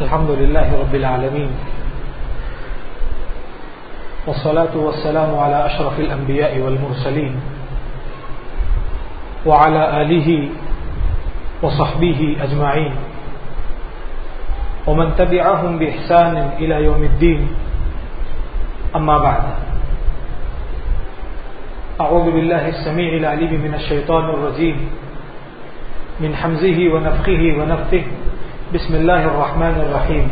الحمد لله رب العالمين. والصلاة والسلام على أشرف الأنبياء والمرسلين وعلى آله وصحبه أجمعين. ومن تبعهم بإحسان إلى يوم الدين. أما بعد. أعوذ بالله السميع العليم من الشيطان الرجيم. من حمزه ونفخه ونفثه. بسم الله الرحمن الرحيم.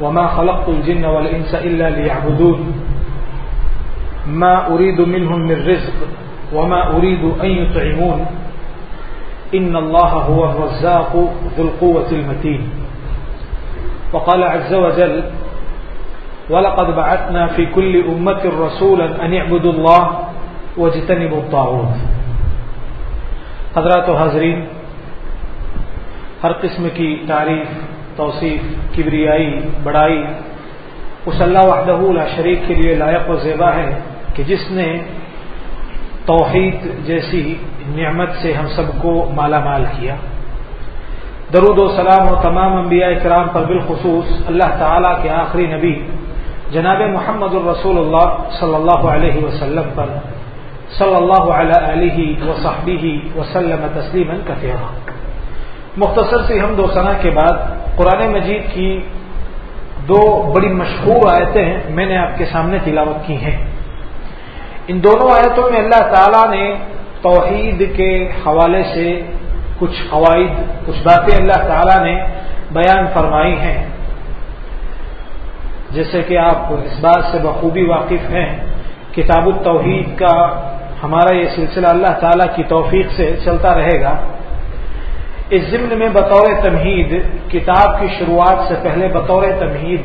وما خلقت الجن والإنس إلا ليعبدون. ما أريد منهم من رزق وما أريد أن يطعمون. إن الله هو الرزاق ذو القوة المتين. وقال عز وجل ولقد بعثنا في كل أمة رسولا أن يعبدوا الله واجتنبوا الطاغوت. حضرات و حاضرین ہر قسم کی تعریف، توصیف، کبریائی، بڑائی۔ اس اللہ وحدہ لا شریک کے لیے لائق و زیبا ہے کہ جس نے توحید جیسی نعمت سے ہم سب کو مالا مال کیا۔ درود و سلام و تمام انبیاء کرام پر بالخصوص اللہ تعالی کے آخری نبی جناب محمد الرسول اللہ صلی اللہ علیہ وسلم پر۔ صلی اللہ علیہ وصحبہ وسلم تسلیم کثیرہ مختصر سی ہم دو کے بعد قرآن مجید کی دو بڑی مشہور آیتیں میں نے آپ کے سامنے تلاوت کی ہیں۔ ان دونوں آیتوں میں اللہ تعالی نے توحید کے حوالے سے کچھ قواعد، کچھ باتیں اللہ تعالی نے بیان فرمائی ہیں۔ جیسے کہ آپ اس بات سے بخوبی واقف ہیں، کتاب التوحید کا ہمارا یہ سلسلہ اللہ تعالی کی توفیق سے چلتا رہے گا۔ اس ضمن میں بطور تمہید، کتاب کی شروعات سے پہلے بطور تمہید،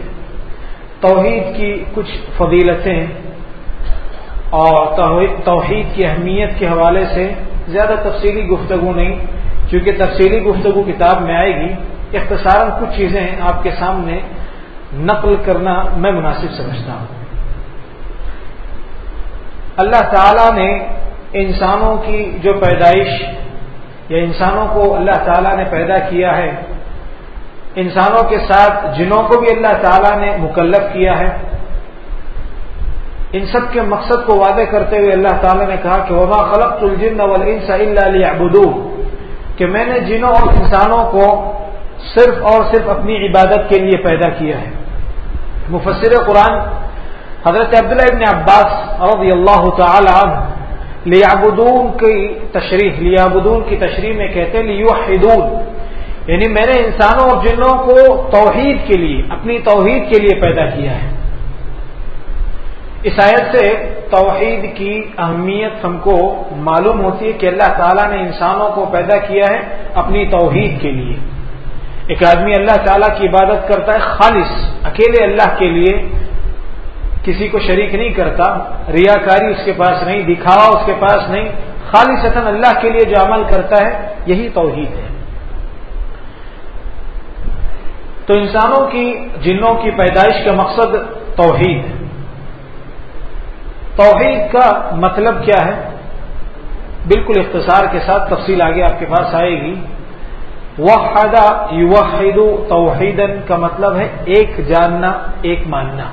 توحید کی کچھ فضیلتیں اور توحید کی اہمیت کے حوالے سے زیادہ تفصیلی گفتگو نہیں کیونکہ تفصیلی گفتگو کتاب میں آئے گی۔ اختصاراً کچھ چیزیں آپ کے سامنے نقل کرنا میں مناسب سمجھتا ہوں۔ اللہ تعالی نے انسانوں کی جو پیدائش یا انسانوں کو اللہ تعالیٰ نے پیدا کیا ہے، انسانوں کے ساتھ جنوں کو بھی اللہ تعالیٰ نے مکلف کیا ہے۔ ان سب کے مقصد کو وعدے کرتے ہوئے اللہ تعالیٰ نے کہا کہ وما خلق الجن والانس الا ليعبدون۔ کہ میں نے جنوں اور انسانوں کو صرف اور صرف اپنی عبادت کے لیے پیدا کیا ہے۔ مفسر قرآن حضرت عبداللہ ابن عباس رضی اللہ تعالی عنہ لیابدون کی تشریح لیابدون کی تشریح میں کہتے ہیں لیوحدون یعنی میں نے انسانوں اور جنوں کو توحید کے لیے، اپنی توحید کے لیے پیدا کیا ہے۔ اس آیت سے توحید کی اہمیت ہم کو معلوم ہوتی ہے کہ اللہ تعالیٰ نے انسانوں کو پیدا کیا ہے اپنی توحید کے لیے۔ ایک آدمی اللہ تعالیٰ کی عبادت کرتا ہے خالص، اکیلے اللہ کے لیے کسی کو شریک نہیں کرتا، ریاکاری اس کے پاس نہیں، دکھاوا اس کے پاس نہیں خالی اللہ کے لیے جو عمل کرتا ہے، یہی توحید ہے۔ تو انسانوں کی، جنوں کی پیدائش کا مقصد توحید ہے۔ توحید کا مطلب کیا ہے؟ بالکل اختصار کے ساتھ تفصیل آگے آپ کے پاس آئے گی۔ وحدہ یوحید توحیدن کا مطلب ہے ایک جاننا، ایک ماننا۔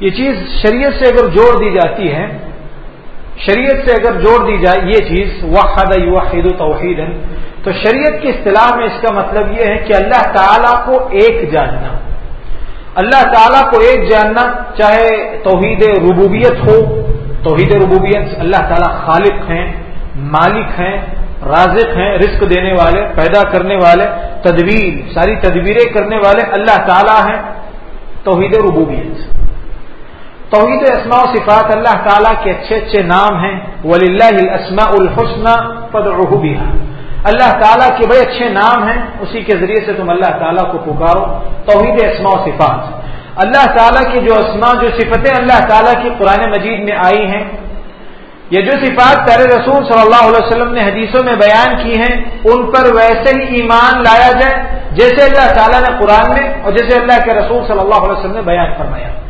یہ چیز شریعت سے اگر جوڑ دی جاتی ہے، شریعت سے اگر جوڑ دی جائے یہ چیز، وحد یوحید توحید تو شریعت کی اصطلاح میں اس کا مطلب یہ ہے کہ اللہ تعالیٰ کو ایک جاننا۔ اللہ تعالیٰ کو ایک جاننا، چاہے توحید ربوبیت ہو، توحید ربوبیت اللہ تعالیٰ خالق ہیں، مالک ہیں، رازق ہیں، رزق دینے والے، پیدا کرنے والے، تدبیر، ساری تدبیریں کرنے والے اللہ تعالیٰ ہیں، توحید ربوبیت۔ توحید اسماء و صفات اللہ تعالیٰ کے اچھے اچھے نام ہیں. ولی اللہ السماء الحسن پد اللہ تعالیٰ کے بڑے اچھے نام ہیں. اسی کے ذریعے سے تم اللہ تعالیٰ کو پکارو. توحید اسماء و صفات. اللہ تعالیٰ کی جو اسماء، جو صفتیں اللہ تعالیٰ کی قرآن مجید میں آئی ہیں، یہ جو صفات پیر رسول صلی اللہ علیہ وسلم نے حدیثوں میں بیان کی ہیں، ان پر ویسے ہی ایمان لایا جائے، جیسے اللہ تعالیٰ نے قرآن میں اور جیسے اللہ کے رسول صلی اللہ علیہ وسلم نے بیان فرمایا۔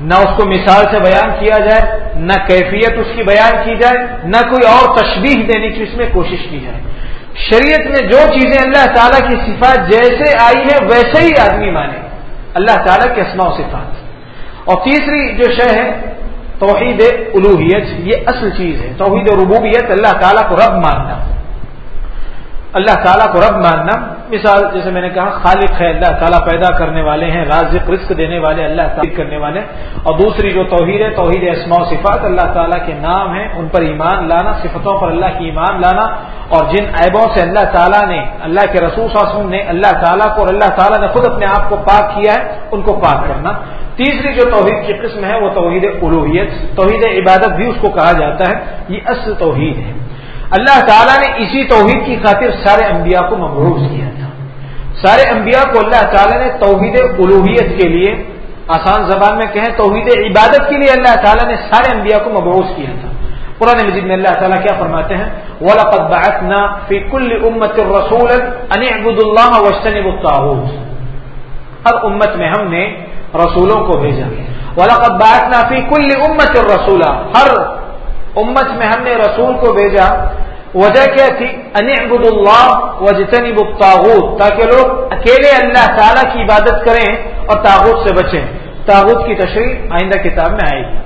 نہ اس کو مثال سے بیان کیا جائے، نہ کیفیت اس کی بیان کی جائے، نہ کوئی اور تشبیح دینے کی اس میں کوشش کی جائے۔ شریعت میں جو چیزیں اللہ تعالیٰ کی صفات جیسے آئی ہے ویسے ہی آدمی مانے۔ اللہ تعالیٰ کے اسماء و صفات۔ اور تیسری جو شے ہے، توحید الوحیت یہ اصل چیز ہے۔ توحید ربوبیت، اللہ تعالیٰ کو رب ماننا۔ اللہ تعالیٰ کو رب ماننا۔ مثال جیسے میں نے کہا، خالق ہے، اللہ تعالیٰ پیدا کرنے والے ہیں، رازق، رزق دینے والے، اللہ تعالیٰ کرنے والے اور دوسری جو توحید ہے، توحید اسماء و صفات، اللہ تعالیٰ کے نام ہیں، ان پر ایمان لانا، صفتوں پر اللہ کی ایمان لانا۔ اور جن عیبوں سے اللہ تعالیٰ نے، اللہ کے رسول وسلم نے اللہ تعالیٰ کو اور اللہ تعالیٰ نے خود اپنے آپ کو پاک کیا ہے، ان کو پاک کرنا۔ تیسری جو توحید کی قسم ہے، وہ توحید الوحیت توحید عبادت بھی اس کو کہا جاتا ہے۔ یہ اصل توحید ہے۔ اللہ تعالیٰ نے اسی توحید کی خاطر سارے انبیاء کو مبروز کیا سارے انبیاء کو اللہ تعالیٰ نے توحید الوحیت کے لیے آسان زبان میں کہیں توحید عبادت کے لیے اللہ تعالیٰ نے سارے انبیاء کو مبروز کیا تھا۔ قرآن مجید میں اللہ تعالیٰ کیا فرماتے ہیں؟ وَلَقَدْ بَعَثْنَا فِي كُلِّ أُمَّةٍ رَسُولًا أَنِ اعْبُدُوا اللَّهَ وَاجْتَنِبُوا الطَّاغُوتَ۔ ہر امت میں ہم نے رسولوں کو بھیجا۔ وَلَقَدْ بَعَثْنَا فِي كُلِّ أُمَّةٍ رَسُولًا۔ ہر امت میں ہم نے رسول کو بھیجا۔ وجہ کیا تھی انعبد اللہ وجتنی الطاغوت تاکہ لوگ اکیلے اللہ تعالیٰ کی عبادت کریں اور تاغوت سے بچیں۔ تاغوت کی تشریح آئندہ کتاب میں آئے گی۔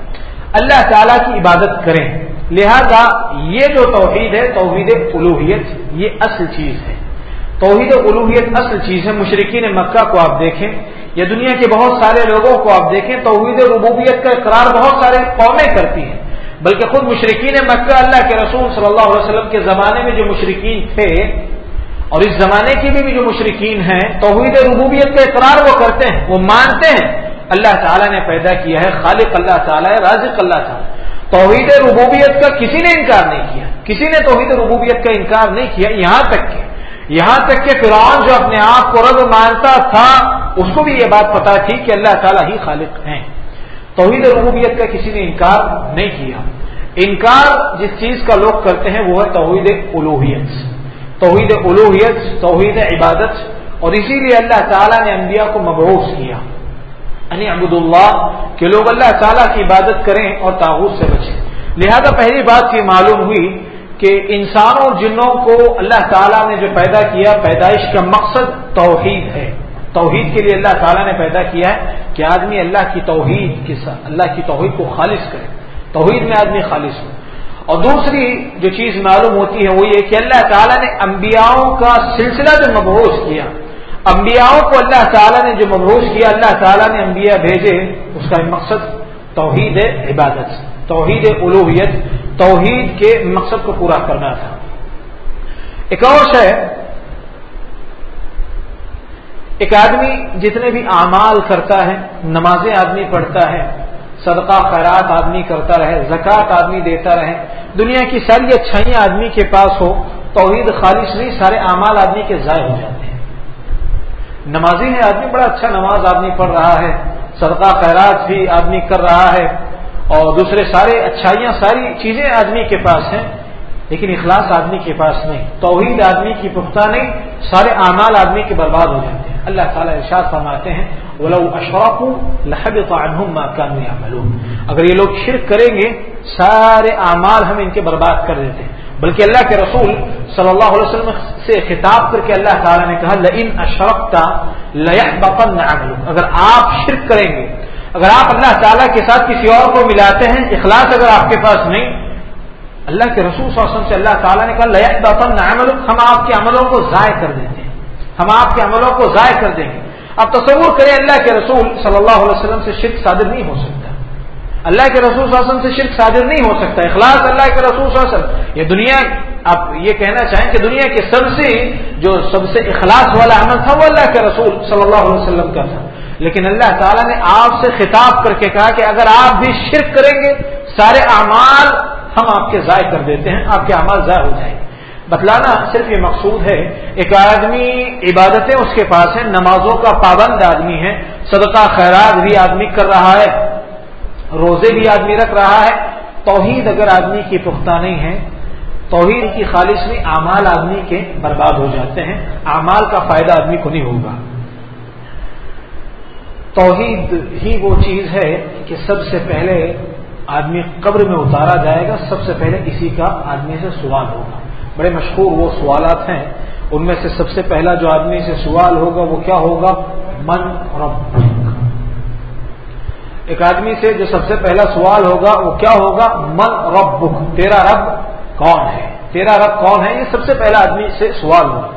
اللہ تعالیٰ کی عبادت کریں۔ لہذا یہ جو توحید ہے، توحید الوحیت یہ اصل چیز ہے۔ توحید الوحیت اصل چیز ہے۔ مشرقین مکہ کو آپ دیکھیں، یا دنیا کے بہت سارے لوگوں کو آپ دیکھیں، توحید ربوبیت کا اقرار بہت سارے قومیں کرتی ہیں۔ بلکہ خود مشرقین مکہ اللہ کے رسول صلی اللہ علیہ وسلم کے زمانے میں جو مشرقین تھے، اور اس زمانے کے بھی جو مشرقین ہیں، توحید ربوبیت کا اقرار وہ کرتے ہیں، وہ مانتے ہیں۔ اللہ تعالیٰ نے پیدا کیا ہے، خالق اللہ تعالیٰ ہے، رازق اللہ تعالیٰ توحید ربوبیت کا کسی نے انکار نہیں کیا۔ کسی نے توحید ربوبیت کا انکار نہیں کیا یہاں تک کہ۔ یہاں تک کہ فرعون جو اپنے آپ کو رب مانتا تھا، اس کو بھی یہ بات پتا تھی کہ اللہ تعالیٰ ہی خالق ہیں۔ توحید ربوبیت کا کسی نے انکار نہیں کیا۔ انکار جس چیز کا لوگ کرتے ہیں وہ ہے توحید الوحیت توحید الوحیت توحید عبادت۔ اور اسی لیے اللہ تعالیٰ نے انبیاء کو مبعوث کیا۔ یعنی عبد اللہ، کہ لوگ اللہ تعالیٰ کی عبادت کریں اور تاغت سے بچیں۔ لہذا پہلی بات یہ معلوم ہوئی کہ انسانوں جنوں کو اللہ تعالیٰ نے جو پیدا کیا، پیدائش کا مقصد توحید ہے۔ توحید کے لیے اللہ تعالیٰ نے پیدا کیا ہے کہ آدمی اللہ کی توحید کے ساتھ اللہ کی توحید کو خالص کرے۔ توحید میں آدمی خالص ہو۔ اور دوسری جو چیز معلوم ہوتی ہے وہ یہ کہ اللہ تعالیٰ نے انبیاؤں کا سلسلہ جو مبوس کیا، انبیاؤں کو اللہ تعالیٰ نے جو مبوس کیا، اللہ تعالیٰ نے انبیاء بھیجے، اس کا مقصد توحید عبادت، توحید الوحیت توحید کے مقصد کو پورا کرنا تھا۔ ایک اور شے ایک آدمی جتنے بھی اعمال کرتا ہے، نمازیں آدمی پڑھتا ہے، صدقہ خیرات آدمی کرتا رہے، زکوٰۃ آدمی دیتا رہے، دنیا کی ساری اچھائیاں آدمی کے پاس ہو، توحید خالص نہیں، سارے اعمال آدمی کے ضائع ہو جاتے ہیں۔ نمازی ہے آدمی بڑا اچھا نماز آدمی پڑھ رہا ہے، صدقہ خیرات بھی آدمی کر رہا ہے، اور دوسرے سارے اچھائیاں، ساری چیزیں آدمی کے پاس ہیں، لیکن اخلاص آدمی کے پاس نہیں۔ توحید آدمی کی پختہ نہیں، سارے اعمال آدمی کے برباد ہو جاتے ہیں۔ اللہ تعالیٰ ارشاد فرماتے ہیں اشراق لہب تو اگر یہ لوگ شرک کریں گے، سارے اعمال ہم ان کے برباد کر دیتے ہیں۔ بلکہ اللہ کے رسول صلی اللہ علیہ وسلم سے خطاب کر کے اللہ تعالیٰ نے کہا، لئن اشرکتا بپن اگر آپ شرک کریں گے، اگر آپ اللہ تعالیٰ کے ساتھ کسی اور کو ملاتے ہیں، اخلاص اگر آپ کے پاس نہیں، اللہ کے رسول صلی اللہ علیہ وسلم سے اللہ تعالیٰ نے کہا لئن بپن ہم آپ کے عملوں کو ضائع کر دیتے ہیں۔ ہم آپ کے عملوں کو ضائع کر دیں گے۔ اب تصور کریں اللہ کے رسول صلی اللہ علیہ وسلم سے شرک صادر نہیں ہو سکتا۔ اللہ کے رسول صلی اللہ علیہ وسلم سے شرک صادر نہیں ہو سکتا۔ اخلاص اللہ کے رسول صلی اللہ علیہ وسلم۔ یہ دنیا، آپ یہ کہنا چاہیں کہ دنیا کے سب سے جو سب سے اخلاص والا عمل تھا وہ اللہ کے رسول صلی اللہ علیہ وسلم کا تھا۔ لیکن اللہ تعالیٰ نے آپ سے خطاب کر کے کہا کہ اگر آپ بھی شرک کریں گے، سارے اعمال ہم آپ کے ضائع کر دیتے ہیں، آپ کے اعمال ضائع ہو جائیں گے۔ بتلانا صرف یہ مقصود ہے، ایک آدمی عبادتیں اس کے پاس ہیں، نمازوں کا پابند آدمی ہے، صدقہ خیرات بھی آدمی کر رہا ہے، روزے بھی آدمی رکھ رہا ہے، توحید اگر آدمی کی پختہ نہیں ہے، توحید کی خالص میں اعمال آدمی کے برباد ہو جاتے ہیں، اعمال کا فائدہ آدمی کو نہیں ہوگا۔ توحید ہی وہ چیز ہے کہ سب سے پہلے آدمی قبر میں اتارا جائے گا، سب سے پہلے اسی کا آدمی سے سوال ہوگا۔ بڑے مشہور وہ سوالات ہیں، ان میں سے سب سے پہلا جو آدمی سے سوال ہوگا وہ کیا ہوگا؟ من رب ایک آدمی سے جو سب سے پہلا سوال ہوگا وہ کیا ہوگا؟ من رب تیرا رب کون ہے؟ تیرا رب کون ہے؟ یہ سب سے پہلا آدمی سے سوال ہوگا۔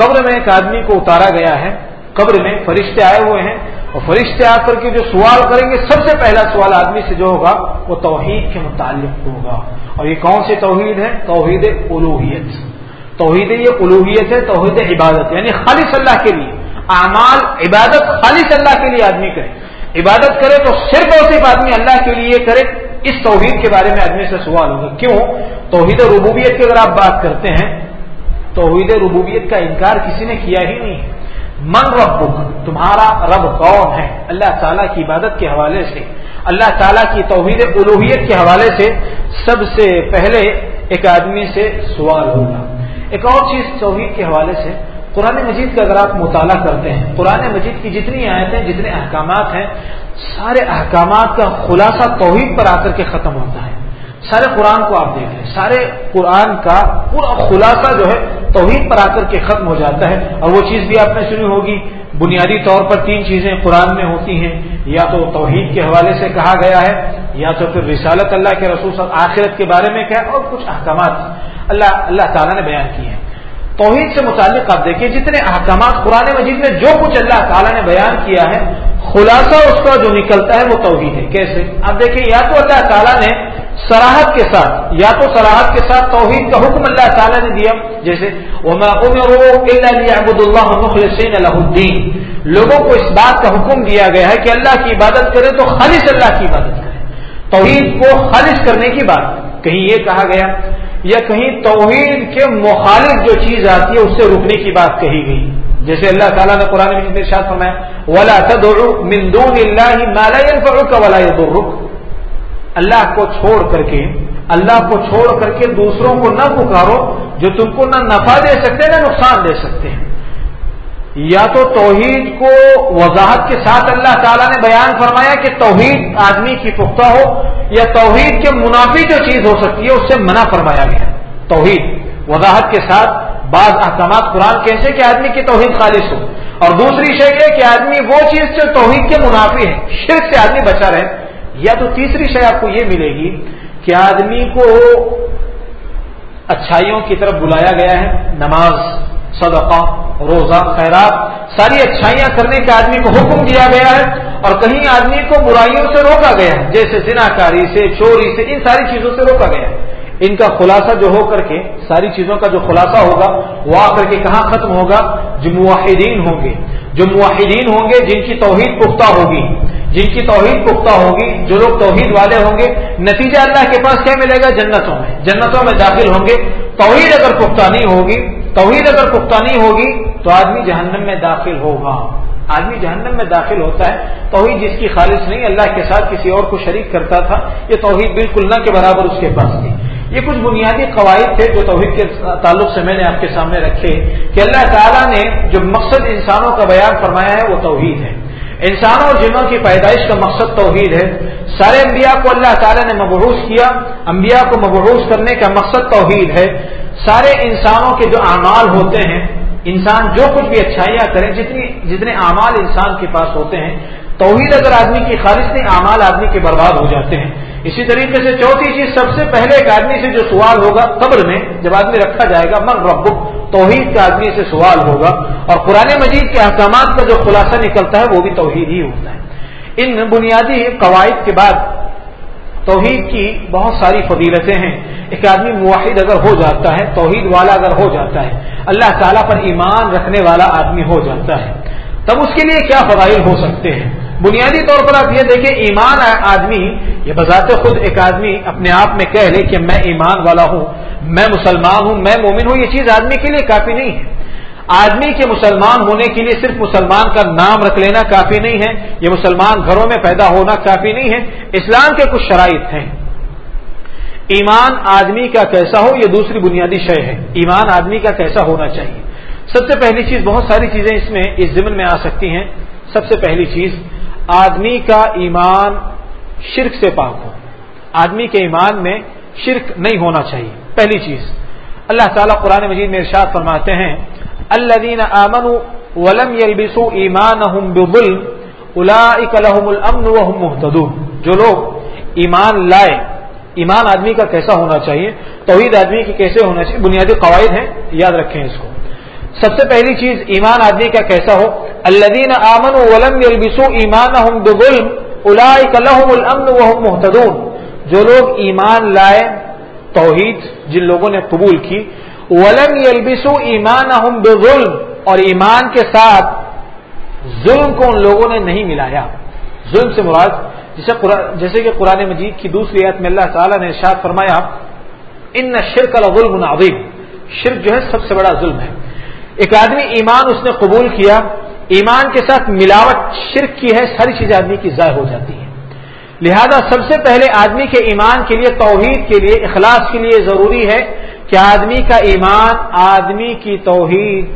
قبر میں ایک آدمی کو اتارا گیا ہے، قبر میں فرشتے آئے ہوئے ہیں اور فرشتے آ کر کے جو سوال کریں گے، سب سے پہلا سوال آدمی سے جو ہوگا، وہ توحید کے متعلق ہوگا۔ اور یہ کون سی توحید ہے؟ توحید الوحیت توحید یہ الوحیت ہے، توحید عبادت۔ یعنی خالص اللہ کے لیے۔ اعمال، عبادت خالص اللہ کے لیے آدمی کرے۔ عبادت کرے تو صرف اور صرف آدمی اللہ کے لیے کرے۔ اس توحید کے بارے میں آدمی سے سوال ہوگا۔ کیوں؟ توحید ربوبیت کی اگر آپ بات کرتے ہیں، توحید ربوبیت کا انکار کسی نے کیا ہی نہیں ہے۔ من رب تمہارا رب کون ہے؟ اللہ تعالیٰ کی عبادت کے حوالے سے، اللہ تعالیٰ کی توحید الوحیت کے حوالے سے سب سے پہلے ایک آدمی سے سوال ہوگا۔ ایک اور چیز توحید کے حوالے سے، قرآن مجید کا اگر آپ مطالعہ کرتے ہیں، قرآن مجید کی جتنی آیتیں، جتنے احکامات ہیں، سارے احکامات کا خلاصہ توحید پر آ کر کے ختم ہوتا ہے۔ سارے قرآن کو آپ دیکھ لیں۔ سارے قرآن کا پورا خلاصہ جو ہے توحید پر آ کر کے ختم ہو جاتا ہے۔ اور وہ چیز بھی آپ نے سنی ہوگی۔ بنیادی طور پر تین چیزیں قرآن میں ہوتی ہیں۔ یا تو توحید کے حوالے سے کہا گیا ہے، یا تو پھر رسالت اللہ کے رسول آخرت کے بارے میں کیا اور کچھ احکامات۔ اللہ اللہ تعالیٰ نے بیان کیے ہیں۔ توحید سے متعلق آپ دیکھیں، جتنے احکامات قرآن مجید میں جو کچھ اللہ تعالیٰ نے بیان کیا ہے خلاصہ اس کا جو نکلتا ہے وہ توحید ہے۔ کیسے؟ اب دیکھیں، یا تو اللہ تعالیٰ نے سراہد کے ساتھ، یا تو سراہد کے ساتھ توحید کا حکم اللہ تعالیٰ نے دیا۔ جیسے الدین لوگوں کو اس بات کا حکم دیا گیا ہے کہ اللہ کی عبادت کرے تو خالص اللہ کی عبادت کرے۔ توحید کو خالص کرنے کی بات۔ کہیں یہ کہا گیا، یا کہیں توحید کے مخالف جو چیز آتی ہے، اس سے رکنے کی بات کہی گئی۔ جیسے اللہ تعالیٰ نے قرآن میں ارشاد فرمایا، ولا من دون اللہ ما لا ينفعك ولا يضرك۔ اللہ کو چھوڑ کر کے، اللہ کو چھوڑ کر کے دوسروں کو نہ پکارو جو تم کو نہ نفع دے سکتے، نہ نقصان دے سکتے ہیں۔ یا تو توحید کو وضاحت کے ساتھ اللہ تعالیٰ نے بیان فرمایا کہ توحید آدمی کی پختہ ہو، یا توحید کے منافی جو چیز ہو سکتی ہے، اس سے منع فرمایا گیا۔ توحید، وضاحت کے ساتھ بعض احکامات قرآن کیسے کہ آدمی کی توحید خالص ہو۔ اور دوسری شے یہ کہ آدمی وہ چیز جو توحید کے منافی ہے، شرک سے آدمی بچا رہے۔ یا تو تیسری شے آپ کو یہ ملے گی کہ آدمی کو اچھائیوں کی طرف بلایا گیا ہے، نماز، صدقہ، روزہ، خیرات، ساری اچھائیاں کرنے کے آدمی کو حکم دیا گیا ہے۔ اور کہیں آدمی کو برائیوں سے روکا گیا ہے، جیسے زنا کاری سے، چوری سے، ان ساری چیزوں سے روکا گیا ہے۔ ان کا خلاصہ جو ہو کر کے، ساری چیزوں کا جو خلاصہ ہوگا، وہ آ کر کے کہاں ختم ہوگا؟ جو معاہدین ہوں گے۔ جو معاہدین ہوں گے، جن کی توحید پختہ ہوگی۔ جن کی توحید پختہ ہوگی، جو لوگ توحید والے ہوں گے، نتیجہ اللہ کے پاس کیا ملے گا؟ جنتوں میں۔ جنتوں میں داخل ہوں گے۔ توحید اگر پختہ نہیں ہوگی، توحید اگر پختہ نہیں ہوگی، تو آدمی جہنم میں داخل ہوگا۔ آدمی جہنم میں داخل ہوتا ہے۔ توحید جس کی خالص نہیں، اللہ کے ساتھ کسی اور کو شریک کرتا تھا، یہ توحید بالکل نہ کے برابر اس کے پاس تھی۔ یہ کچھ بنیادی قواعد تھے جو توحید کے تعلق سے میں نے آپ کے سامنے رکھے کہ اللہ تعالیٰ نے جو مقصد انسانوں کا بیان فرمایا ہے وہ توحید ہے۔ انسانوں اور جنوں کی پیدائش کا مقصد توحید ہے۔ سارے انبیاء کو اللہ تعالیٰ نے مبعوث کیا۔ انبیاء کو مبعوث کرنے کا مقصد توحید ہے۔ سارے انسانوں کے جو اعمال ہوتے ہیں، انسان جو کچھ بھی اچھائیاں کریں جتنی جتنے اعمال انسان کے پاس ہوتے ہیں توحید اگر آدمی کی خالص نہیں، اعمال آدمی کے برباد ہو جاتے ہیں۔ اسی طریقے سے چوتھی چیز، سب سے پہلے ایک آدمی سے جو سوال ہوگا قبر میں، جب آدمی رکھا جائے گا، من رب توحید کا آدمی سے سوال ہوگا۔ اور قرآن مجید کے احکامات کا جو خلاصہ نکلتا ہے، وہ بھی توحید ہی ہوتا ہے۔ ان بنیادی قواعد کے بعد توحید کی بہت ساری فضیلتیں ہیں۔ ایک آدمی معاہد اگر ہو جاتا ہے، توحید والا اگر ہو جاتا ہے، اللہ تعالیٰ پر ایمان رکھنے والا آدمی ہو جاتا ہے۔ تب اس کے لیے کیا فضائل ہو سکتے ہیں؟ بنیادی طور پر آپ یہ دیکھیں، ایمان آدمی، یہ بذات خود ایک آدمی اپنے آپ میں کہہ لے کہ میں ایمان والا ہوں، میں مسلمان ہوں، میں مومن ہوں، یہ چیز آدمی کے لیے کافی نہیں ہے۔ آدمی کے مسلمان ہونے کے لیے صرف مسلمان کا نام رکھ لینا کافی نہیں ہے، یہ مسلمان گھروں میں پیدا ہونا کافی نہیں ہے، اسلام کے کچھ شرائط ہیں۔ ایمان آدمی کا کیسا ہو، یہ دوسری بنیادی شے ہے۔ ایمان آدمی کا کیسا ہونا چاہیے؟ سب سے پہلی چیز، بہت ساری چیزیں اس میں، اس ضمن میں آ سکتی ہیں۔ سب سے پہلی چیز، آدمی کا ایمان شرک سے پاک ہو۔ آدمی کے ایمان میں شرک نہیں ہونا چاہیے۔ پہلی چیز۔ اللہ تعالیٰ قرآن مجید میں ارشاد فرماتے ہیں الدین امن ولم یلبسو ایمان محتدون جو لوگ ایمان لائے، ایمان آدمی کا کیسا ہونا چاہیے؟ توحید آدمی کی کیسے ہونا چاہیے؟ بنیادی قواعد ہیں، یاد رکھیں اس کو۔ سب سے پہلی چیز ایمان آدمی کا کیسا ہو؟ الدین امن ولم یلبسو ایمان محتدون جو لوگ ایمان لائے توحید، جن لوگوں نے قبول کی، ولم یلبسو ایمان بظلم، اور ایمان کے ساتھ ظلم کو ان لوگوں نے نہیں ملایا۔ ظلم سے مراد، جسے جیسے کہ قرآن مجید کی دوسری آیت میں اللہ تعالیٰ نے ارشاد فرمایا، ان شرک الظلم عظیم۔ شرک جو ہے سب سے بڑا ظلم ہے۔ ایک آدمی ایمان اس نے قبول کیا، ایمان کے ساتھ ملاوٹ شرک کی ہے، ساری چیزیں آدمی کی ضائع ہو جاتی ہیں۔ لہذا سب سے پہلے آدمی کے ایمان کے لیے، توحید کے لیے، اخلاص کے لیے ضروری ہے کہ آدمی کا ایمان آدمی کی توحید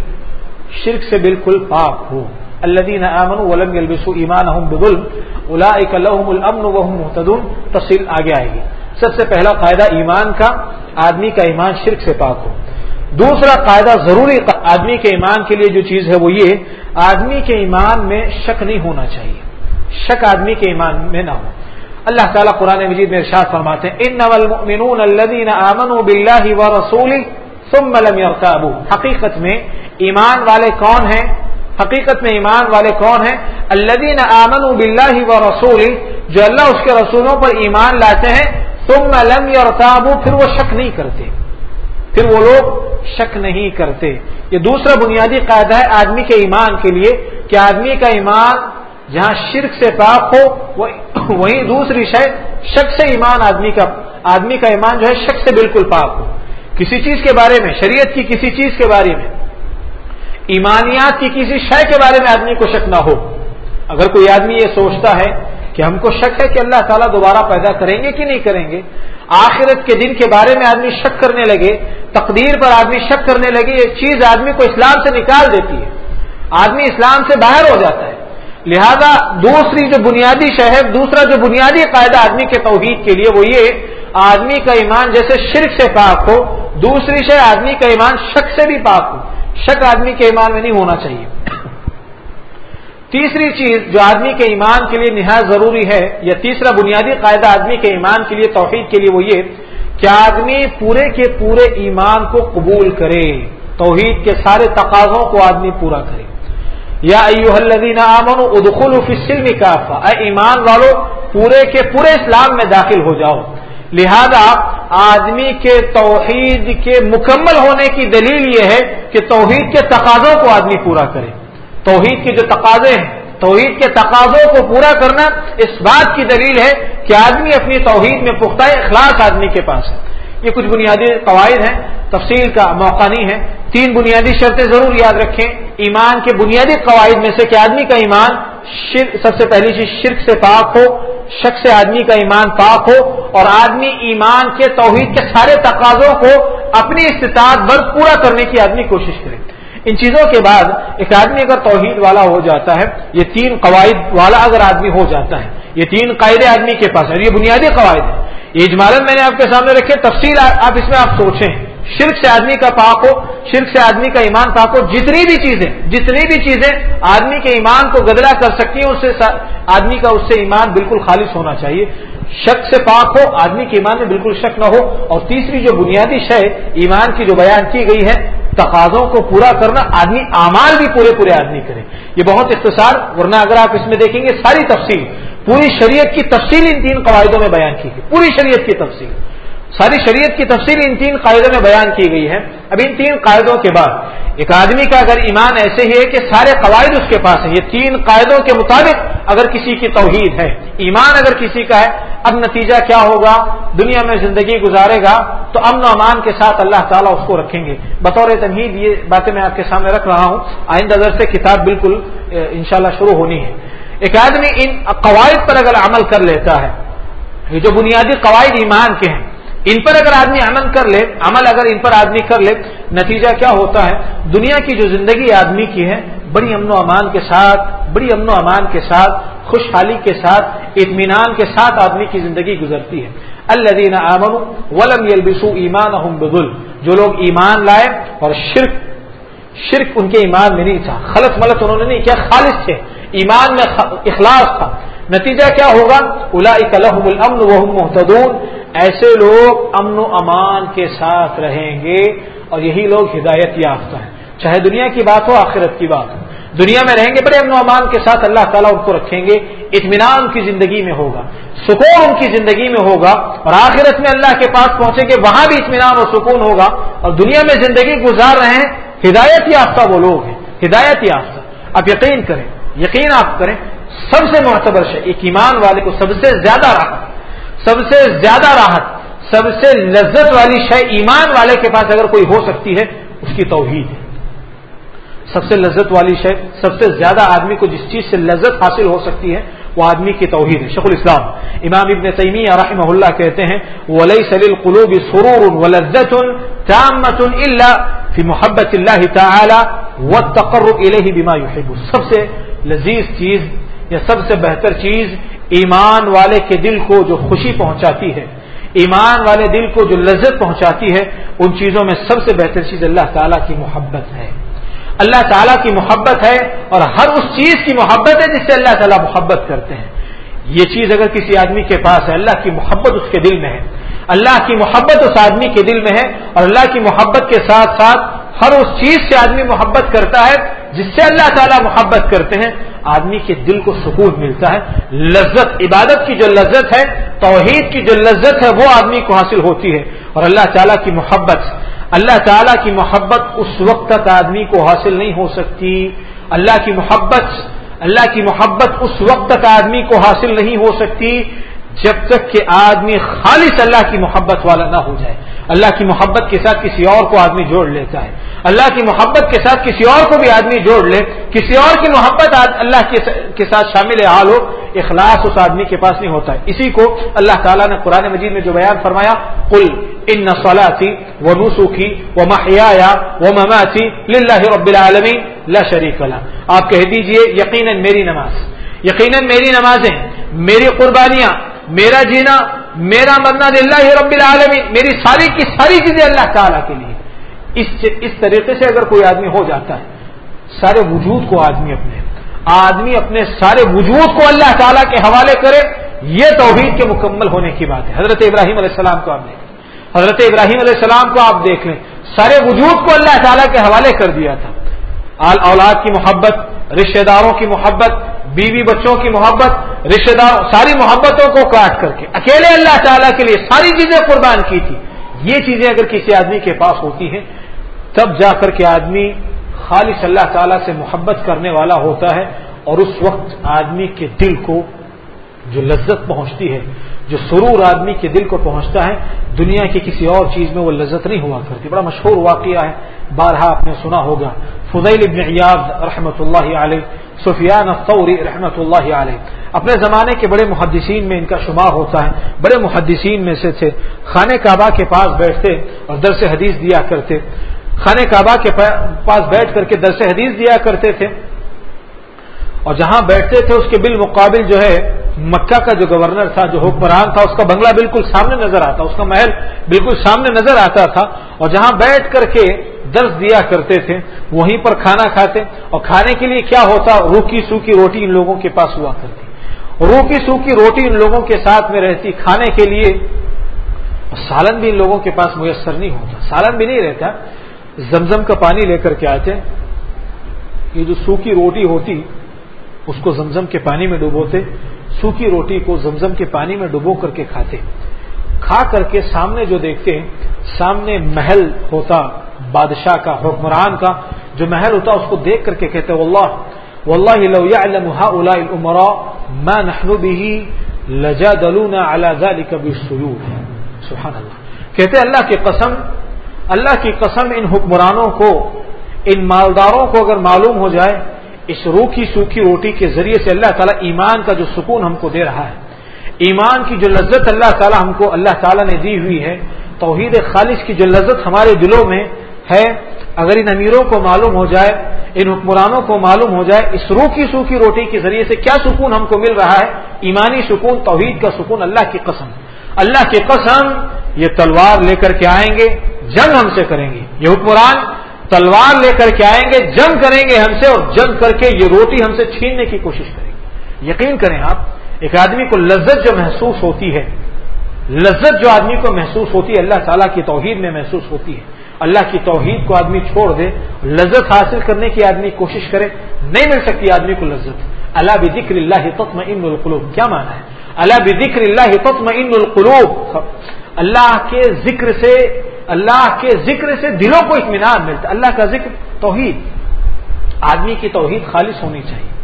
شرک سے بالکل پاک ہو۔ الدین امن ولم ایمان بدل الامن وهم محتدون تفصیل آگے آئے گی۔ سب سے پہلا قاعدہ ایمان کا، آدمی کا ایمان شرک سے پاک ہو۔ دوسرا قاعدہ ضروری آدمی کے ایمان کے لیے جو چیز ہے وہ یہ آدمی کے ایمان میں شک نہیں ہونا چاہیے۔ شک آدمی کے ایمان میں نہ ہو۔ اللہ تعالیٰ قرآن مجید میں ارشاد فرماتے ہیں ان المؤمنون الذين امنوا بالله ورسوله ثم لم يرتابوا حقیقت میں ایمان والے کون ہیں؟ حقیقت میں ایمان والے کون ہیں؟ الذين امنوا بالله ورسوله جو اللہ اس کے رسولوں پر ایمان لاتے ہیں، ثم لم يرتابوا پھر وہ شک نہیں کرتے۔ پھر وہ لوگ شک نہیں کرتے۔ یہ دوسرا بنیادی قاعدہ ہے آدمی کے ایمان کے لیے، کہ آدمی کا ایمان جہاں شرک سے پاک ہو وہیں دوسری شے، شک سے ایمان آدمی کا آدمی کا ایمان جو ہے شک سے بالکل پاک ہو۔ کسی چیز کے بارے میں، شریعت کی کسی چیز کے بارے میں، ایمانیات کی کسی شے کے بارے میں آدمی کو شک نہ ہو۔ اگر کوئی آدمی یہ سوچتا ہے کہ ہم کو شک ہے کہ اللہ تعالیٰ دوبارہ پیدا کریں گے کہ نہیں کریں گے؟ آخرت کے دن کے بارے میں آدمی شک کرنے لگے، تقدیر پر آدمی شک کرنے لگے، یہ چیز آدمی کو اسلام سے نکال دیتی ہے۔ آدمی اسلام سے باہر ہو جاتا ہے۔ لہذا دوسری جو بنیادی شہر، دوسرا جو بنیادی قاعدہ آدمی کے توحید کے لیے وہ یہ، آدمی کا ایمان جیسے شرک سے پاک ہو، دوسری شہ آدمی کا ایمان شک سے بھی پاک ہو۔ شک آدمی کے ایمان میں نہیں ہونا چاہیے۔ تیسری چیز جو آدمی کے ایمان کے لیے نہایت ضروری ہے یا تیسرا بنیادی قاعدہ آدمی کے ایمان کے لیے توحید کے لیے وہ یہ کہ آدمی پورے کے پورے ایمان کو قبول کرے، توحید کے سارے تقاضوں کو آدمی پورا کرے۔ یا ایوہ الذین آمنوا ادخلوا فی السلم کافا اے ایمان والو، پورے کے پورے اسلام میں داخل ہو جاؤ۔ لہذا آدمی کے توحید کے مکمل ہونے کی دلیل یہ ہے کہ توحید کے تقاضوں کو آدمی پورا کرے۔ توحید کے جو تقاضے ہیں، توحید کے تقاضوں کو پورا کرنا اس بات کی دلیل ہے کہ آدمی اپنی توحید میں پختہ اخلاص آدمی کے پاس ہے۔ یہ کچھ بنیادی قواعد ہیں، تفصیل کا موقع نہیں ہے۔ تین بنیادی شرطیں ضرور یاد رکھیں۔ ایمان کے بنیادی قواعد میں سے کہ آدمی کا ایمان شرک سب سے پہلی چیز شرک سے پاک ہو، شک سے آدمی کا ایمان پاک ہو، اور آدمی ایمان کے توحید کے سارے تقاضوں کو اپنی استطاعت بر پورا کرنے کی آدمی کوشش کرے۔ ان چیزوں کے بعد ایک آدمی اگر توحید والا ہو جاتا ہے، یہ تین قواعد والا اگر آدمی ہو جاتا ہے، یہ تین قاعدے آدمی کے پاس ہیں، یہ بنیادی قواعد ہیں۔ یہ اجمالن میں نے آپ کے سامنے رکھے، تفصیل آپ اس میں آپ سوچیں۔ شرک سے آدمی کا پاک ہو، شرک سے آدمی کا ایمان پاک ہو، جتنی بھی چیزیں، جتنی بھی چیزیں آدمی کے ایمان کو گدلا کر سکتی ہیں، اس سے آدمی کا اس سے ایمان بالکل خالص ہونا چاہیے۔ شک سے پاک ہو، آدمی کے ایمان میں بالکل شک نہ ہو۔ اور تیسری جو بنیادی شے ایمان کی جو بیان کی گئی ہے، تقاضوں کو پورا کرنا، آدمی اعمال بھی پورے پورے آدمی کرے۔ یہ بہت اختصار، ورنہ اگر آپ اس میں دیکھیں گے ساری تفصیل، پوری شریعت کی تفصیل ان تین قواعدوں میں بیان کی گئی۔ پوری شریعت کی تفصیل۔ ساری شریعت کی تفصیل ان تین قاعدوں میں بیان کی گئی ہے۔ اب ان تین قاعدوں کے بعد، ایک آدمی کا اگر ایمان ایسے ہی ہے کہ سارے قواعد اس کے پاس ہیں، یہ تین قاعدوں کے مطابق اگر کسی کی توحید ہے، ایمان اگر کسی کا ہے اب نتیجہ کیا ہوگا؟ دنیا میں زندگی گزارے گا، تو امن و امان کے ساتھ اللہ تعالیٰ اس کو رکھیں گے۔ بطور تمہید یہ باتیں میں آپ کے سامنے رکھ رہا ہوں۔ آئندہ در سے کتاب بالکل انشاءاللہ شروع ہونی ہے۔ ایک آدمی ان قواعد پر اگر عمل کر لیتا ہے، یہ جو بنیادی قواعد ایمان کے ہیں، ان پر اگر آدمی عمل کر لے، عمل اگر ان پر آدمی کر لے، نتیجہ کیا ہوتا ہے؟ دنیا کی جو زندگی آدمی کی ہے، بڑی امن و امان کے ساتھ، بڑی امن و امان کے ساتھ خوشحالی کے ساتھ، اطمینان کے ساتھ آدمی کی زندگی گزرتی ہے۔ الدین امن ولم یلبسو ایمان بدل جو لوگ ایمان لائے اور شرک شرک ان کے ایمان میں نہیں تھا۔ خلط ملت انہوں نے نہیں کیا، خالص تھے۔ ایمان میں اخلاص تھا۔ نتیجہ کیا ہوگا؟ الا اکلحم الامن وہ محتدون ایسے لوگ امن و امان کے ساتھ رہیں گے اور یہی لوگ ہدایت یافتہ ہیں۔ چاہے دنیا کی بات ہو، آخرت کی بات ہو۔ دنیا میں رہیں گے، بڑے امن و امان کے ساتھ اللہ تعالیٰ ان کو رکھیں گے، اطمینان کی زندگی میں ہوگا، سکون ان کی زندگی میں ہوگا، اور آخرت میں اللہ کے پاس پہنچیں گے، وہاں بھی اطمینان اور سکون ہوگا، اور دنیا میں زندگی گزار رہے ہیں، ہدایت یافتہ وہ لوگ ہیں، ہدایت یافتہ۔ آپ یقین کریں، یقین آپ کریں، سب سے معتبر ہے ایک ایمان والے کو سب سے زیادہ راحت، سب سے زیادہ راحت، سب سے لذت والی شے ایمان والے کے پاس اگر کوئی ہو سکتی ہے، اس کی توحید ہے۔ سب سے لذت والی شے، سب سے زیادہ آدمی کو جس چیز سے لذت حاصل ہو سکتی ہے، وہ آدمی کی توحید ہے، شیخ الاسلام۔ امام ابن تیمی رحمہ اللہ کہتے ہیں ولی سلیل قلوب سرور و لذت تامت اللہ فی محبت اللہ تعالی و تقر الیہ بما يحب سب سے لذیذ چیز یا سب سے بہتر چیز ایمان والے کے دل کو جو خوشی پہنچاتی ہے، ایمان والے دل کو جو لذت پہنچاتی ہے، ان چیزوں میں سب سے بہتر چیز اللہ تعالیٰ کی محبت ہے۔ اللہ تعالیٰ کی محبت ہے اور ہر اس چیز کی محبت ہے جس سے اللہ تعالیٰ محبت کرتے ہیں۔ یہ چیز اگر کسی آدمی کے پاس ہے، اللہ کی محبت اس کے دل میں ہے۔ اللہ کی محبت اس آدمی کے دل میں ہے اور اللہ کی محبت کے ساتھ ساتھ ہر اس چیز سے آدمی محبت کرتا ہے جس سے اللہ تعالیٰ محبت کرتے ہیں۔ آدمی کے دل کو سکون ملتا ہے۔ لذت، عبادت کی جو لذت ہے، توحید کی جو لذت ہے، وہ آدمی کو حاصل ہوتی ہے اور اللہ تعالیٰ کی محبت اللہ تعالیٰ کی محبت اس وقت تک آدمی کو حاصل نہیں ہو سکتی۔ اللہ کی محبت، اللہ کی محبت اس وقت تک آدمی کو حاصل نہیں ہو سکتی۔ جب تک کہ آدمی خالص اللہ کی محبت والا نہ ہو جائے۔ اللہ کی محبت کے ساتھ کسی اور کو آدمی جوڑ لیتا ہے۔ اللہ کی محبت کے ساتھ کسی اور کو بھی آدمی جوڑ لے۔ کسی اور کی محبت اللہ کے ساتھ شامل حال ہو۔ اخلاص اس آدمی کے پاس نہیں ہوتا ہے۔ اسی کو اللہ تعالیٰ نے قرآن مجید میں جو بیان فرمایا کل ان نسلاتی وہ نسوخی وہ محیا وہ مماسی رب العالمی لا شریف اللہ آپ کہہ دیجیے، یقیناً میری نماز۔ یقیناً میری نمازیں، میری قربانیاں میرا جینا، میرا مرنا اللہ رب العالمین، میری ساری کی ساری چیزیں اللہ تعالیٰ کے لیے۔ اس اس طریقے سے اگر کوئی آدمی ہو جاتا ہے، سارے وجود کو آدمی اپنے آدمی اپنے سارے وجود کو اللہ تعالیٰ کے حوالے کرے، یہ توحید کے مکمل ہونے کی بات ہے۔ حضرت ابراہیم علیہ السلام کو آپ دیکھ لیں۔ حضرت ابراہیم علیہ السلام کو آپ دیکھ لیں۔ سارے وجود کو اللہ تعالیٰ کے حوالے کر دیا تھا۔ آل اولاد کی محبت، رشتہ داروں کی محبت بیوی بچوں کی محبت، رشتہ دار، ساری محبتوں کو کاٹ کر کے، اکیلے اللہ تعالیٰ کے لیے ساری چیزیں قربان کی تھی۔ یہ چیزیں اگر کسی آدمی کے پاس ہوتی ہیں، تب جا کر کے آدمی خالص اللہ تعالیٰ سے محبت کرنے والا ہوتا ہے اور اس وقت آدمی کے دل کو جو لذت پہنچتی ہے، جو سرور آدمی کے دل کو پہنچتا ہے، دنیا کی کسی اور چیز میں وہ لذت نہیں ہوا کرتی۔ بڑا مشہور واقعہ ہے، بارہا آپ نے سنا ہوگا۔ فضیل ابن عیاض رحمۃ اللہ علیہ، سفیان الثوری رحمۃ اللہ علیہ۔ اپنے زمانے کے بڑے محدثین میں ان کا شمار ہوتا ہے۔ بڑے محدثین میں سے تھے۔ خانہ کعبہ کے پاس بیٹھتے اور درس حدیث دیا کرتے۔ خانہ کعبہ کے پاس بیٹھ کر کے درس حدیث دیا کرتے تھے۔ اور جہاں بیٹھتے تھے، اس کے بالمقابل جو ہے مکہ کا جو گورنر تھا، جو حکمران تھا، اس کا بنگلہ بالکل سامنے نظر آتا، اس کا محل بالکل سامنے نظر آتا تھا۔ اور جہاں بیٹھ کر کے درس دیا کرتے تھے، وہیں پر کھانا کھاتے۔ اور کھانے کے لیے کیا ہوتا، روکی سوکھی روٹی ان لوگوں کے پاس ہوا کرتی۔ روکی سوکھی روٹی ان لوگوں کے ساتھ میں رہتی۔ کھانے کے لیے سالن بھی ان لوگوں کے پاس میسر نہیں ہوتا۔ سالن بھی نہیں رہتا۔ زمزم کا پانی لے کر کے آتے۔ یہ جو سوکھی روٹی ہوتی، اس کو زمزم کے پانی میں ڈبوتے سوکھی روٹی کو زمزم کے پانی میں ڈبو کر کے کھاتے کھا کر کے سامنے جو دیکھتے سامنے محل ہوتا، بادشاہ کا، حکمران کا، جو محل ہوتا، اس کو دیکھ کر کے کہتے واللہ واللہ لو يعلم هؤلاء الامراء ما نحن به لجادلونا على ذلك بالسيوف سبحان اللہ کہتے اللہ کی قسم، اللہ کی قسم ان حکمرانوں کو، ان مالداروں کو اگر معلوم ہو جائے اس روکھی سوکھی روٹی کے ذریعے سے اللہ تعالیٰ ایمان کا جو سکون ہم کو دے رہا ہے، ایمان کی جو لذت اللہ تعالیٰ ہم کو اللہ تعالیٰ نے دی ہوئی ہے، توحید خالص کی جو لذت ہمارے دلوں میں ہے، اگر ان امیروں کو معلوم ہو جائے، ان حکمرانوں کو معلوم ہو جائے، اس روکی سوکھی روٹی کے ذریعے سے کیا سکون ہم کو مل رہا ہے؟ ایمانی سکون، توحید کا سکون، اللہ کی قسم۔ اللہ کی قسم، یہ تلوار لے کر کے آئیں گے، جنگ ہم سے کریں گے۔ یہ حکمران تلوار لے کر کے آئیں گے، جنگ کریں گے ہم سے اور جنگ کر کے یہ روٹی ہم سے چھیننے کی کوشش کریں گے۔ یقین کریں آپ، ایک آدمی کو لذت جو محسوس ہوتی ہے، لذت جو آدمی کو محسوس ہوتی ہے، اللہ تعالیٰ کی توحید میں محسوس ہوتی ہے۔ اللہ کی توحید کو آدمی چھوڑ دے، لذت حاصل کرنے کی آدمی کوشش کرے، نہیں مل سکتی آدمی کو لذت۔ اللہ بھی ذکر اللہ تطم ان القلوب، کیا مانا ہے؟ اللہ بھی ذکر اللہ تطم ان القلوب۔ اللہ کے ذکر سے اللہ کے ذکر سے دلوں کو اطمینان ملتا اللہ کا ذکر توحید۔ آدمی کی توحید خالص ہونی چاہیے۔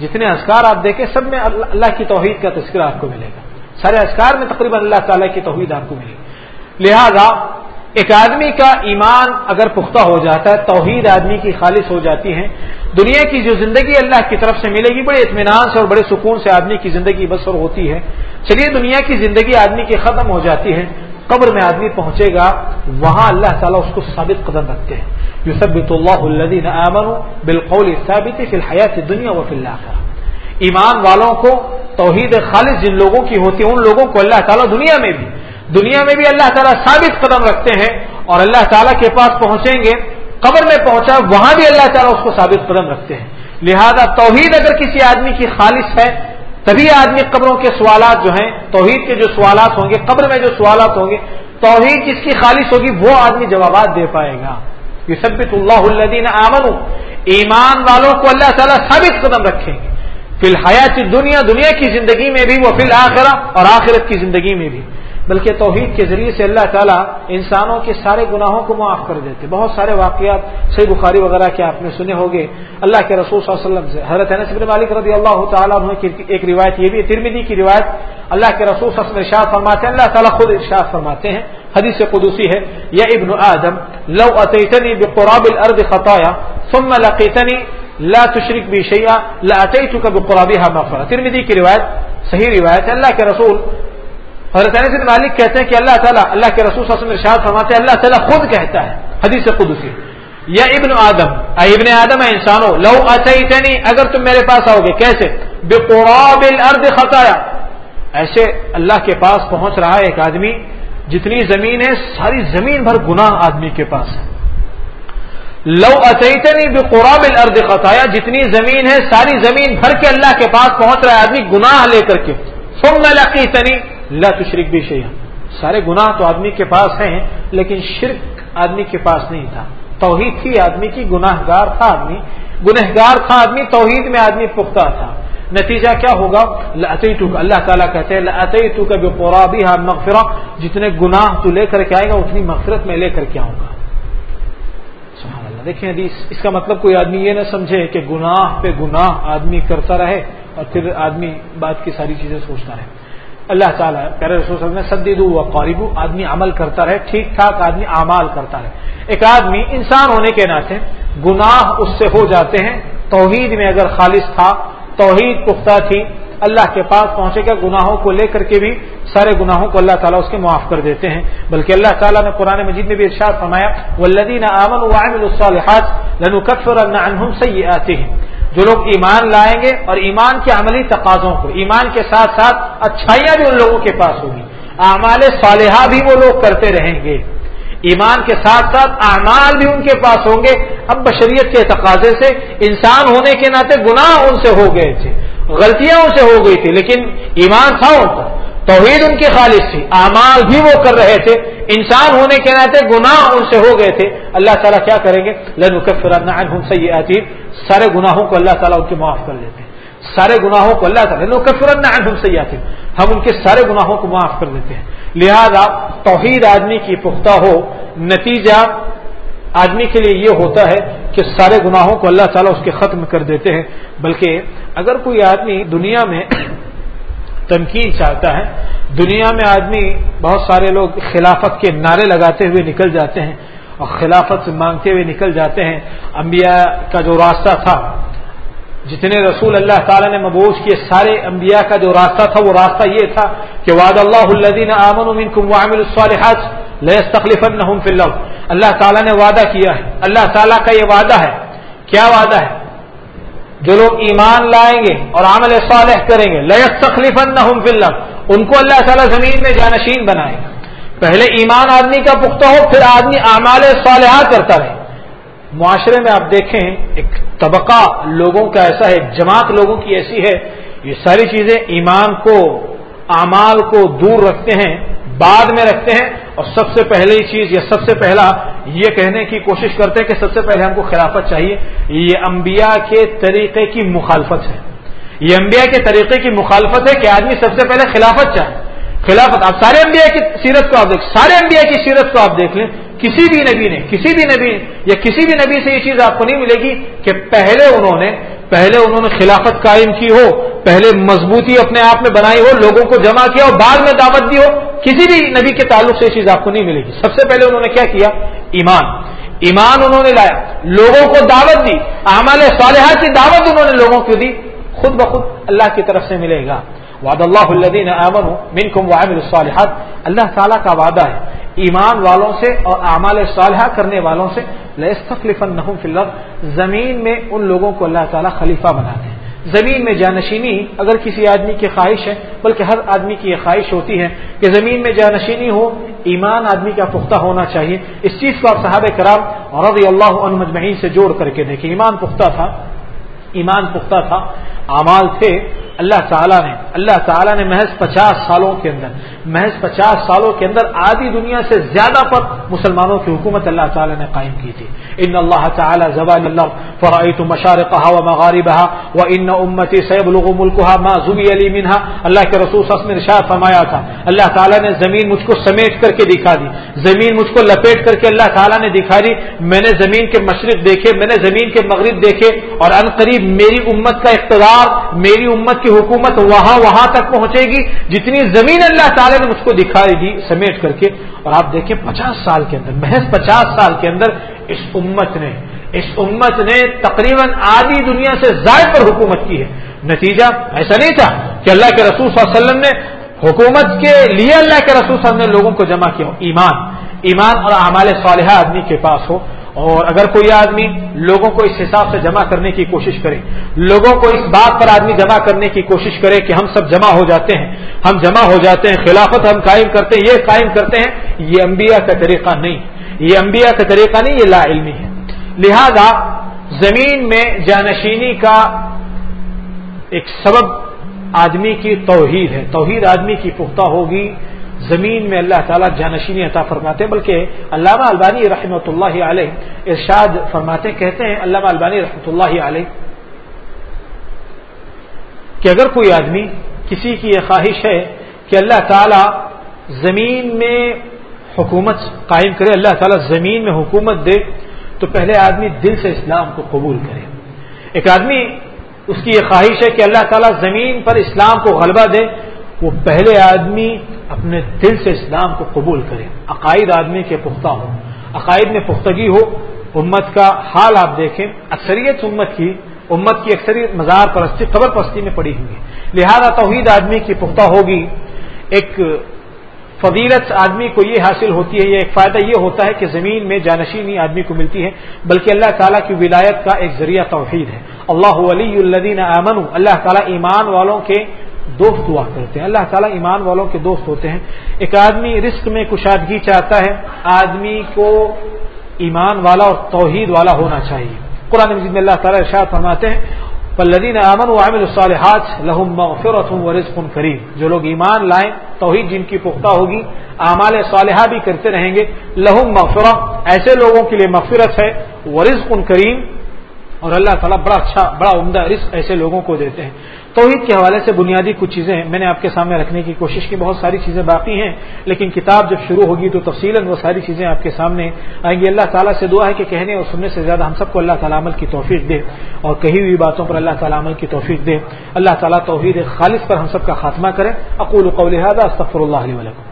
جتنے اسکار آپ دیکھیں، سب میں اللہ کی توحید کا تذکرہ آپ کو ملے گا۔ سارے اسکار میں تقریباً اللہ تعالیٰ کی توحید آپ کو ملے گی۔ لہذا، ایک آدمی کا ایمان اگر پختہ ہو جاتا ہے، توحید آدمی کی خالص ہو جاتی ہے، دنیا کی جو زندگی اللہ کی طرف سے ملے گی، بڑے اطمینان سے اور بڑے سکون سے آدمی کی زندگی بسر ہوتی ہے۔ چلیے، دنیا کی زندگی آدمی کی ختم ہو جاتی ہے، قبر میں آدمی پہنچے گا، وہاں اللہ تعالیٰ اس کو ثابت قدم رکھتے ہیں۔ یو سب اللہ الدین امن بالقول ثابت فی الحیات دنیا و فی اللہ ایمان والوں کو توحید خالص جن لوگوں کی ہوتی ہے، ان لوگوں کو اللہ تعالیٰ دنیا میں بھی، دنیا میں بھی اللہ تعالیٰ ثابت قدم رکھتے ہیں اور اللہ تعالیٰ کے پاس پہنچیں گے، قبر میں پہنچا، وہاں بھی اللہ تعالیٰ اس کو ثابت قدم رکھتے ہیں۔ لہذا توحید اگر کسی آدمی کی خالص ہے تبھی آدمی قبروں کے سوالات جو ہیں، توحید کے جو سوالات ہوں گے، قبر میں جو سوالات ہوں گے، توحید جس کی خالص ہوگی، وہ آدمی جوابات دے پائے گا۔ یہ سبت اللہ الدین آمن ایمان والوں کو اللہ تعالیٰ ثابت قدم رکھیں گے۔ فی الحیات دنیا دنیا کی زندگی میں بھی وہ فی الآخرہ اور آخرت کی زندگی میں بھی۔ بلکہ توحید کے ذریعے سے اللہ تعالیٰ انسانوں کے سارے گناہوں کو معاف کر دیتے بہت سارے واقعات سی بخاری وغیرہ کے آپ نے سنے ہوگے اللہ کے رسول صلی اللہ علیہ وسلم سے۔ حضرت انس بن مالک رضی اللہ تعالیٰ عنہ کی ایک روایت یہ بھی ترمیدی کی روایت، اللہ کے رسول صلی اللہ علیہ وسلم ارشاد فرماتے ہیں، اللہ تعالیٰ خود ارشاد فرماتے ہیں۔ حدیث قدوسی ہے، یا ابن آدم، لو اتیتنی بقراب الارض خطایا، ثم لقیتنی لا تشرک بھی شیعہ لا اتیتک بقرابها مغفرہ ترمیدی کی روایت، صحیح روایت ہے، اللہ کے رسول حضرت انس مالک کہتے ہیں کہ اللہ تعالیٰ اللہ کے رسول صلی اللہ علیہ وسلم ارشاد فرماتے ہیں، اللہ تعالیٰ خود کہتا ہے، حدیث قدسی۔ یا ابن آدم، اے ابن آدم ہے انسانوں لو اتنی اگر تم میرے پاس آؤ گے، کیسے؟ بے قراب الارض خطایا۔ ایسے اللہ کے پاس پہنچ رہا ہے ایک آدمی، جتنی زمین ہے، ساری زمین بھر گناہ آدمی کے پاس ہے۔ لو اتنی بے قراب الارض خطایا، جتنی زمین ہے، ساری زمین بھر کے اللہ کے پاس پہنچ رہا ہے آدمی، گناہ لے کر کے۔ سم لقیتنی اللہ تشرک بھی شیئا۔ سارے گناہ تو آدمی کے پاس ہیں، لیکن شرک آدمی کے پاس نہیں تھا۔ توحید تھی آدمی کی گناہ گار تھا آدمی۔ گنہگار تھا آدمی، توحید میں آدمی پختہ تھا۔ نتیجہ کیا ہوگا؟ اللہ تعالیٰ کہتے ہیں تو کا جو ہاں مغفرہ جتنے گناہ تو لے کر کے آئے گا، اتنی مغفرت میں لے کر کے آؤں گا۔ سبحان اللہ۔ دیکھیں حدیث، اس کا مطلب کوئی آدمی یہ نہ سمجھے کہ گناہ پہ گناہ آدمی کرتا رہے اور پھر آدمی بات کی ساری چیزیں سوچتا رہے۔ اللہ تعالیٰ پیارے رسول میں سدید و قریب آدمی عمل کرتا رہے، ٹھیک ٹھاک آدمی اعمال کرتا رہے۔ ایک آدمی انسان ہونے کے ناطے گناہ اس سے ہو جاتے ہیں۔ توحید میں اگر خالص تھا، توحید پختہ تھی، اللہ کے پاس پہنچے گا، گناہوں کو لے کر کے بھی سارے گناہوں کو اللہ تعالیٰ اس کے معاف کر دیتے ہیں۔ بلکہ اللہ تعالیٰ نے قرآن مجید میں بھی ارشاد فرمایا ولدین امن الصالحات لنکفر عنہم سیئاتہم جو لوگ ایمان لائیں گے اور ایمان کے عملی تقاضوں کو، ایمان کے ساتھ ساتھ اچھائیاں بھی ان لوگوں کے پاس ہوگی۔ اعمال صالحہ بھی وہ لوگ کرتے رہیں گے۔ ایمان کے ساتھ ساتھ اعمال بھی ان کے پاس ہوں گے۔ اب بشریت کے تقاضے سے، انسان ہونے کے ناطے گناہ ان سے ہو گئے تھے، غلطیاں ان سے ہو گئی تھی، لیکن ایمان تھا ان کا توحید ان کی خالص تھی، اعمال بھی وہ کر رہے تھے۔ انسان ہونے کے ناطے گناہ ان سے ہو گئے تھے۔ اللہ تعالیٰ کیا کریں گے؟ لن سے یہ آتی سارے گناہوں کو اللہ تعالیٰ ان کے معاف کر دیتے ہیں۔ سارے گناہوں کو اللہ تعالیٰ سے آتے ہم ان کے سارے گناہوں کو معاف کر دیتے ہیں۔ لہذا توحید آدمی کی پختہ ہو، نتیجہ آدمی کے لیے یہ ہوتا ہے کہ سارے گناہوں کو اللہ تعالیٰ اس کے ختم کر دیتے ہیں۔ بلکہ اگر کوئی آدمی دنیا میں تمکین چاہتا ہے، دنیا میں آدمی بہت سارے لوگ خلافت کے نعرے لگاتے ہوئے نکل جاتے ہیں اور خلافت سے مانگتے ہوئے نکل جاتے ہیں۔ انبیاء کا جو راستہ تھا، جتنے رسول اللہ تعالیٰ نے مبوس کیے، سارے انبیاء کا جو راستہ تھا، وہ راستہ یہ تھا کہ وعد اللہ الدین امن وعمل الصالحات تخلیف اللہ تعالیٰ نے وعدہ کیا ہے۔ اللہ تعالیٰ کا یہ وعدہ ہے۔ کیا وعدہ ہے؟ جو لوگ ایمان لائیں گے اور عمل صالح کریں گے لیے تخلیف ان کو اللہ تعالیٰ زمین میں جانشین بنائے۔ گا پہلے ایمان آدمی کا پختہ ہو، پھر آدمی اعمال صالحہ کرتا رہے۔ معاشرے میں آپ دیکھیں، ایک طبقہ لوگوں کا ایسا ہے، جماعت لوگوں کی ایسی ہے، یہ ساری چیزیں ایمان کو، اعمال کو دور رکھتے ہیں، بعد میں رکھتے ہیں۔ اور سب سے پہلی چیز یا سب سے پہلا یہ کہنے کی کوشش کرتے ہیں کہ سب سے پہلے ہم کو خلافت چاہیے۔ یہ انبیاء کے طریقے کی مخالفت ہے۔ یہ انبیاء کے طریقے کی مخالفت ہے کہ آدمی سب سے پہلے خلافت چاہے۔ خلافت آپ سارے انبیاء کی سیرت کو آپ دیکھ، سارے انبیاء کی سیرت کو آپ دیکھ لیں۔ کسی بھی نبی نے، کسی بھی نبی یا کسی بھی نبی سے یہ چیز آپ کو نہیں ملے گی کہ پہلے انہوں نے پہلے انہوں نے خلافت قائم کی ہو، پہلے مضبوطی اپنے آپ میں بنائی ہو، لوگوں کو جمع کیا ہو، بعد میں دعوت دی ہو، کسی بھی نبی کے تعلق سے یہ چیز آپ کو نہیں ملے گی۔ سب سے پہلے انہوں نے کیا کیا؟ ایمان۔ ایمان انہوں نے لایا۔ لوگوں کو دعوت دی۔ اعمال صالحہ کی دعوت انہوں نے لوگوں کو دی۔ خود بخود اللہ کی طرف سے ملے گا۔ وعد اللہ الدین امن منکم وعمل الصالحات۔ اللہ تعالیٰ کا وعدہ ہے۔ ایمان والوں سے اور اعمال صالحہ کرنے والوں سے لستخلف النحم فی الارض زمین میں ان لوگوں کو اللہ تعالیٰ خلیفہ بناتے ہیں۔ زمین میں جانشینی اگر کسی آدمی کی خواہش ہے، بلکہ ہر آدمی کی یہ خواہش ہوتی ہے کہ زمین میں جانشینی ہو، ایمان آدمی کا پختہ ہونا چاہیے۔ اس چیز کو آپ صحابہ کرام رضی اللہ عنہ مجمعین سے جوڑ کر کے دیکھیں۔ ایمان پختہ تھا، ایمان پختہ تھا۔ اعمال تھے، اللہ تعالیٰ نے، اللہ تعالیٰ نے محض پچاس سالوں کے اندر، محض پچاس سالوں کے اندر آدھی دنیا سے زیادہ پر مسلمانوں کی حکومت اللہ تعالیٰ نے قائم کی تھی۔ ان اللہ تعالیٰ زبان اللہ فرعیت مشارقہ و مغاربہ و ان امتی سیب الغ ملکہ ما زبی علی منہا اللہ کے رسول صلی نے ارشاد فرمایا تھا۔ اللہ تعالیٰ نے زمین مجھ کو سمیٹ کر کے دکھا دی، زمین مجھ کو لپیٹ کر کے اللہ تعالیٰ نے دکھا دی۔ میں نے زمین کے مشرق دیکھے، میں نے زمین کے مغرب دیکھے، اور ان قریب میری امت کا اقتدار میری امت کی حکومت وہاں وہاں تک پہنچے گی، جتنی زمین اللہ تعالی نے مجھ کو دکھائی دی، سمیٹ کر کے۔ اور آپ دیکھیں، پچاس سال کے اندر، محض پچاس سال کے اندر اس امت نے، اس امت نے تقریباً آدھی دنیا سے زائد پر حکومت کی ہے۔ نتیجہ ایسا نہیں تھا کہ اللہ کے رسول صلی اللہ علیہ وسلم نے حکومت کے لیے اللہ کے رسول صلی اللہ علیہ وسلم نے لوگوں کو جمع کیا ایمان ایمان اور اعمال صالحہ آدمی کے پاس ہو۔ اور اگر کوئی آدمی لوگوں کو اس حساب سے جمع کرنے کی کوشش کرے، لوگوں کو اس بات پر آدمی جمع کرنے کی کوشش کرے کہ ہم سب جمع ہو جاتے ہیں، ہم جمع ہو جاتے ہیں، خلافت ہم قائم کرتے ہیں، یہ قائم کرتے ہیں، یہ انبیاء کا طریقہ نہیں، یہ انبیاء کا طریقہ نہیں، یہ لا علمی ہے۔ لہذا زمین میں جانشینی کا ایک سبب آدمی کی توحید ہے۔ توحید آدمی کی پختہ ہوگی زمین میں اللہ تعالیٰ جانشینی عطا فرماتے ہیں، بلکہ علامہ البانی رحمۃ اللہ علیہ ارشاد فرماتے کہتے ہیں، علامہ البانی رحمۃ اللہ علیہ، کہ اگر کوئی آدمی کسی کی یہ خواہش ہے کہ اللہ تعالیٰ زمین میں حکومت قائم کرے، اللہ تعالیٰ زمین میں حکومت دے، تو پہلے آدمی دل سے اسلام کو قبول کرے۔ ایک آدمی اس کی یہ خواہش ہے کہ اللہ تعالیٰ زمین پر اسلام کو غلبہ دے وہ پہلے آدمی اپنے دل سے اسلام کو قبول کرے۔ عقائد آدمی کے پختہ ہوں۔ عقائد میں پختگی ہو، امت کا حال آپ دیکھیں۔ اکثریت امت کی امت کی اکثریت مزار پرستی، قبر پرستی میں پڑی ہوئی ہے۔ لہذا توحید آدمی کی پختہ ہوگی۔ ایک فضیلت آدمی کو یہ حاصل ہوتی ہے، یہ ایک فائدہ یہ ہوتا ہے کہ زمین میں جانشینی آدمی کو ملتی ہے، بلکہ اللہ تعالیٰ کی ولایت کا ایک ذریعہ توحید ہے۔ اللہ علی الدین امن اللہ تعالیٰ ایمان والوں کے دوست ہوا کرتے ہیں۔ اللہ تعالیٰ ایمان والوں کے دوست ہوتے ہیں۔ ایک آدمی رزق میں کشادگی چاہتا ہے، آدمی کو ایمان والا اور توحید والا ہونا چاہیے۔ قرآن مجید میں اللہ تعالیٰ ارشاد فرماتے ہیں پلدین امن و عامل الصالحات لہم مغفرت و رزق کریم جو لوگ ایمان لائیں، توحید جن کی پختہ ہوگی، اعمال صالحہ بھی کرتے رہیں گے۔ لہم مغفرہ ایسے لوگوں کے لیے مغفرت ہے، ورزق کریم اور اللہ تعالیٰ بڑا اچھا بڑا عمدہ رزق ایسے لوگوں کو دیتے ہیں۔ توحید کے حوالے سے بنیادی کچھ چیزیں ہیں۔ میں نے آپ کے سامنے رکھنے کی کوشش کی، بہت ساری چیزیں باقی ہیں، لیکن کتاب جب شروع ہوگی تو تفصیل وہ ساری چیزیں آپ کے سامنے آئیں گی۔ اللہ تعالیٰ سے دعا ہے کہ کہنے اور سننے سے زیادہ ہم سب کو اللہ تعالیٰ عمل کی توفیق دے اور کہی ہوئی باتوں پر اللہ تعالیٰ عمل کی توفیق دے۔ اللہ تعالیٰ توحید خالص پر ہم سب کا خاتمہ کرے۔ اقول قول استغفر اللہ علیہ وسلم